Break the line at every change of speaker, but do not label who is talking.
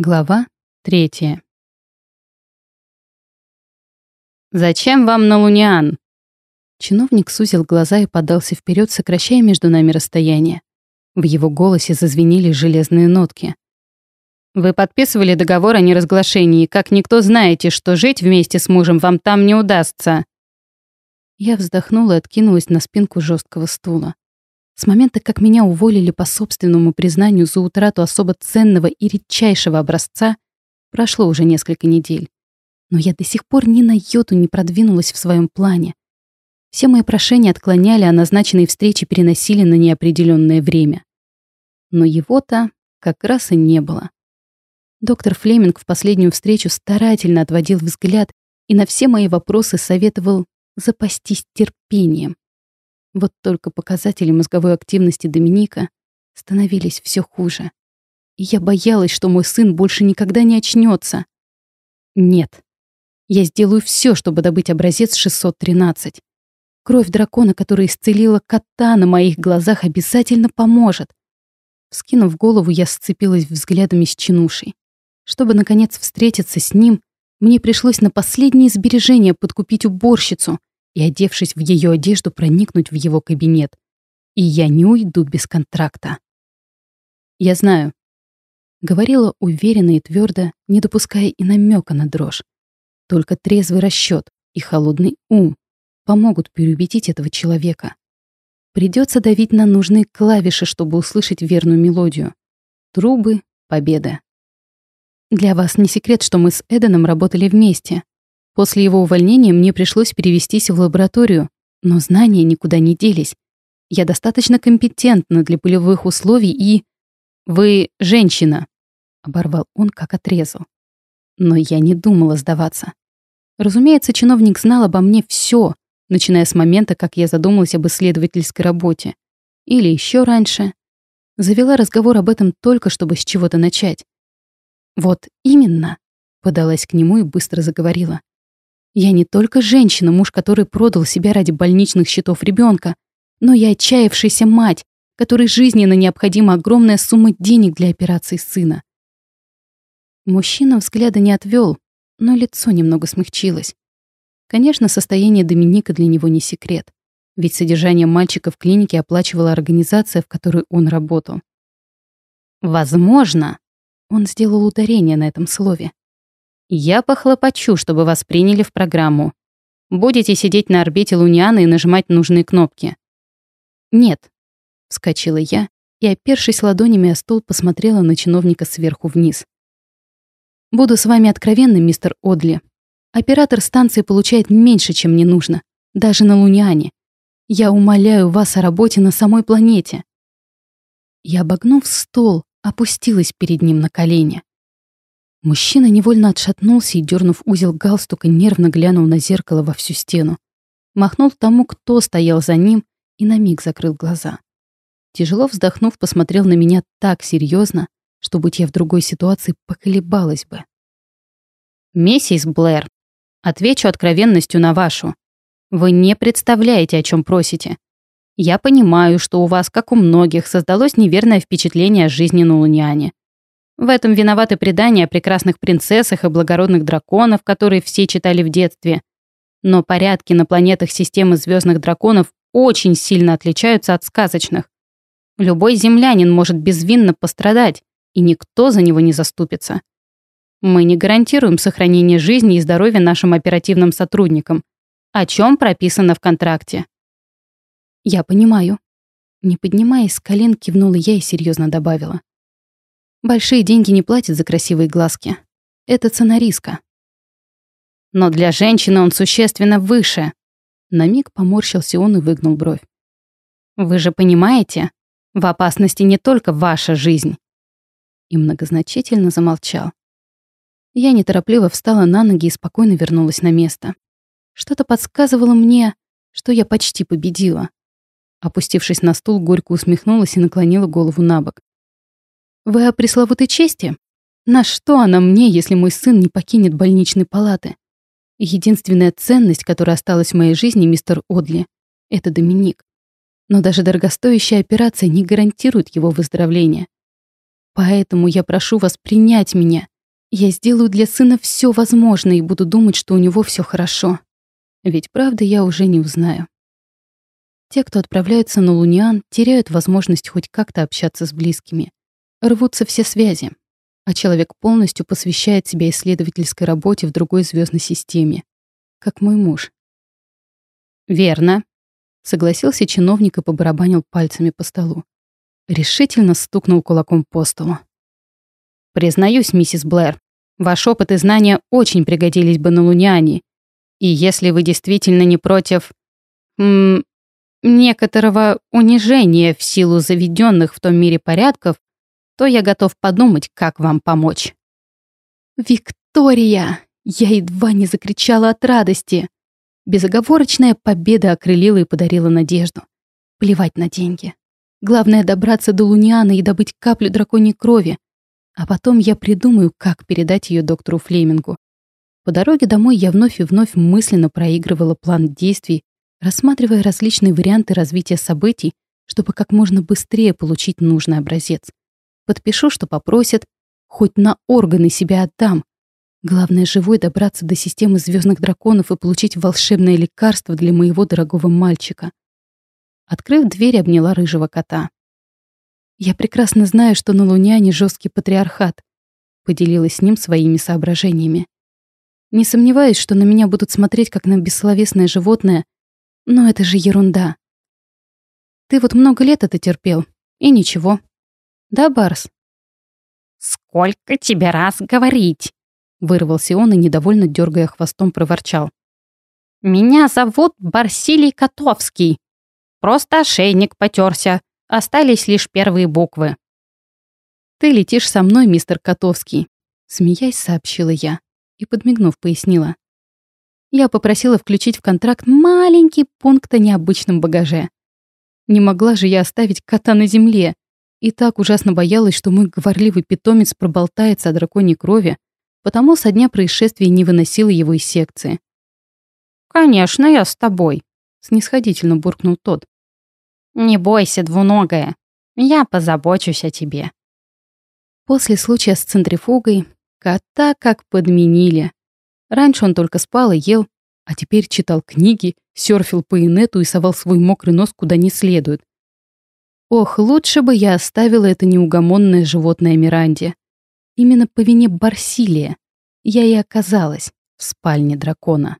Глава третья. «Зачем вам на Луниан?» Чиновник сузил глаза и подался вперед, сокращая между нами расстояние. В его голосе зазвенели железные нотки. «Вы подписывали договор о неразглашении, как никто знаете, что жить вместе с мужем вам там не удастся». Я вздохнула и откинулась на спинку жесткого стула. С момента, как меня уволили по собственному признанию за утрату особо ценного и редчайшего образца, прошло уже несколько недель. Но я до сих пор ни на йоту не продвинулась в своем плане. Все мои прошения отклоняли, а назначенные встречи переносили на неопределенное время. Но его-то как раз и не было. Доктор Флеминг в последнюю встречу старательно отводил взгляд и на все мои вопросы советовал запастись терпением. Вот только показатели мозговой активности Доминика становились все хуже. И я боялась, что мой сын больше никогда не очнется. Нет. Я сделаю все, чтобы добыть образец 613. Кровь дракона, которая исцелила кота на моих глазах, обязательно поможет. Вскинув голову, я сцепилась взглядами с чинушей. Чтобы, наконец, встретиться с ним, мне пришлось на последние сбережения подкупить уборщицу, и, одевшись в ее одежду, проникнуть в его кабинет. И я не уйду без контракта. Я знаю. Говорила уверенно и твердо, не допуская и намека на дрожь. Только трезвый расчет и холодный ум помогут переубедить этого человека. Придется давить на нужные клавиши, чтобы услышать верную мелодию. Трубы, победа. Для вас не секрет, что мы с Эденом работали вместе. После его увольнения мне пришлось перевестись в лабораторию, но знания никуда не делись. Я достаточно компетентна для полевых условий и... «Вы женщина», — оборвал он, как отрезал. Но я не думала сдаваться. Разумеется, чиновник знал обо мне все, начиная с момента, как я задумалась об исследовательской работе. Или еще раньше. Завела разговор об этом только, чтобы с чего-то начать. «Вот именно», — подалась к нему и быстро заговорила. Я не только женщина, муж который продал себя ради больничных счетов ребенка, но и отчаявшаяся мать, которой жизненно необходима огромная сумма денег для операции сына. Мужчина взгляда не отвел, но лицо немного смягчилось. Конечно, состояние Доминика для него не секрет, ведь содержание мальчика в клинике оплачивала организация, в которой он работал. «Возможно», — он сделал ударение на этом слове, я похлопочу, чтобы вас приняли в программу. Будете сидеть на орбите Лунианы и нажимать нужные кнопки. Нет, вскочила я и, опершись ладонями о стол, посмотрела на чиновника сверху вниз. Буду с вами откровенным, мистер Одли. Оператор станции получает меньше, чем мне нужно, даже на Луниане. Я умоляю вас о работе на самой планете. Я, обогнув стол, опустилась перед ним на колени. Мужчина невольно отшатнулся и, дернув узел галстука, нервно глянул на зеркало во всю стену. Махнул тому, кто стоял за ним, и на миг закрыл глаза. Тяжело вздохнув, посмотрел на меня так серьезно, что, будь я в другой ситуации, поколебалась бы. «Миссис Блэр, отвечу откровенностью на вашу. Вы не представляете, о чем просите. Я понимаю, что у вас, как у многих, создалось неверное впечатление о жизни на Луниане. В этом виноваты предания о прекрасных принцессах и благородных драконов, которые все читали в детстве. Но порядки на планетах системы звездных драконов очень сильно отличаются от сказочных. Любой землянин может безвинно пострадать, и никто за него не заступится. Мы не гарантируем сохранение жизни и здоровья нашим оперативным сотрудникам, о чем прописано в контракте. Я понимаю. Не поднимаясь с колен, кивнула я и серьезно добавила. Большие деньги не платят за красивые глазки. Это цена риска. Но для женщины он существенно выше. На миг поморщился он и выгнул бровь. Вы же понимаете, в опасности не только ваша жизнь. И многозначительно замолчал. Я неторопливо встала на ноги и спокойно вернулась на место. Что-то подсказывало мне, что я почти победила. Опустившись на стул, горько усмехнулась и наклонила голову на бок. Вы о пресловутой чести? На что она мне, если мой сын не покинет больничной палаты? Единственная ценность, которая осталась в моей жизни, мистер Одли, это Доминик. Но даже дорогостоящая операция не гарантирует его выздоровление. Поэтому я прошу вас принять меня. Я сделаю для сына все возможное и буду думать, что у него все хорошо. Ведь правда я уже не узнаю. Те, кто отправляются на Луниан, теряют возможность хоть как-то общаться с близкими. Рвутся все связи, а человек полностью посвящает себя исследовательской работе в другой звездной системе, как мой муж. «Верно», — согласился чиновник и побарабанил пальцами по столу. Решительно стукнул кулаком по столу. «Признаюсь, миссис Блэр, ваш опыт и знания очень пригодились бы на Луниане. И если вы действительно не против... Некоторого унижения в силу заведенных в том мире порядков, то я готов подумать, как вам помочь». «Виктория!» Я едва не закричала от радости. Безоговорочная победа окрылила и подарила надежду. Плевать на деньги. Главное добраться до Луниана и добыть каплю драконьей крови. А потом я придумаю, как передать ее доктору Флемингу. По дороге домой я вновь и вновь мысленно проигрывала план действий, рассматривая различные варианты развития событий, чтобы как можно быстрее получить нужный образец. Подпишу, что попросят, хоть на органы себя отдам. Главное, живой добраться до системы звездных драконов и получить волшебное лекарство для моего дорогого мальчика. Открыв дверь, обняла рыжего кота. «Я прекрасно знаю, что на Луняне жесткий патриархат», поделилась с ним своими соображениями. «Не сомневаюсь, что на меня будут смотреть как на бессловесное животное, но это же ерунда. Ты вот много лет это терпел, и ничего. Да, Барс?»
«Сколько тебе раз говорить?»
Вырвался он и, недовольно дергая хвостом, проворчал.
«Меня зовут Барсилий Котовский. Просто ошейник потерся. Остались лишь первые буквы».
«Ты летишь со мной, мистер Котовский», — смеясь сообщила я и, подмигнув, пояснила. Я попросила включить в контракт маленький пункт о необычном багаже. Не могла же я оставить кота на земле, и так ужасно боялась, что мой говорливый питомец проболтается о драконьей крови, потому со дня происшествия не выносила его из секции.
«Конечно, я с тобой», —
снисходительно буркнул тот.
«Не бойся, двуногая, я позабочусь о тебе».
После случая с центрифугой кота как подменили. Раньше он только спал и ел, а теперь читал книги, серфил по инету и совал свой мокрый нос куда не следует. Ох, лучше бы я оставила это неугомонное животное Миранде. Именно по вине Барсилия я и оказалась в спальне дракона.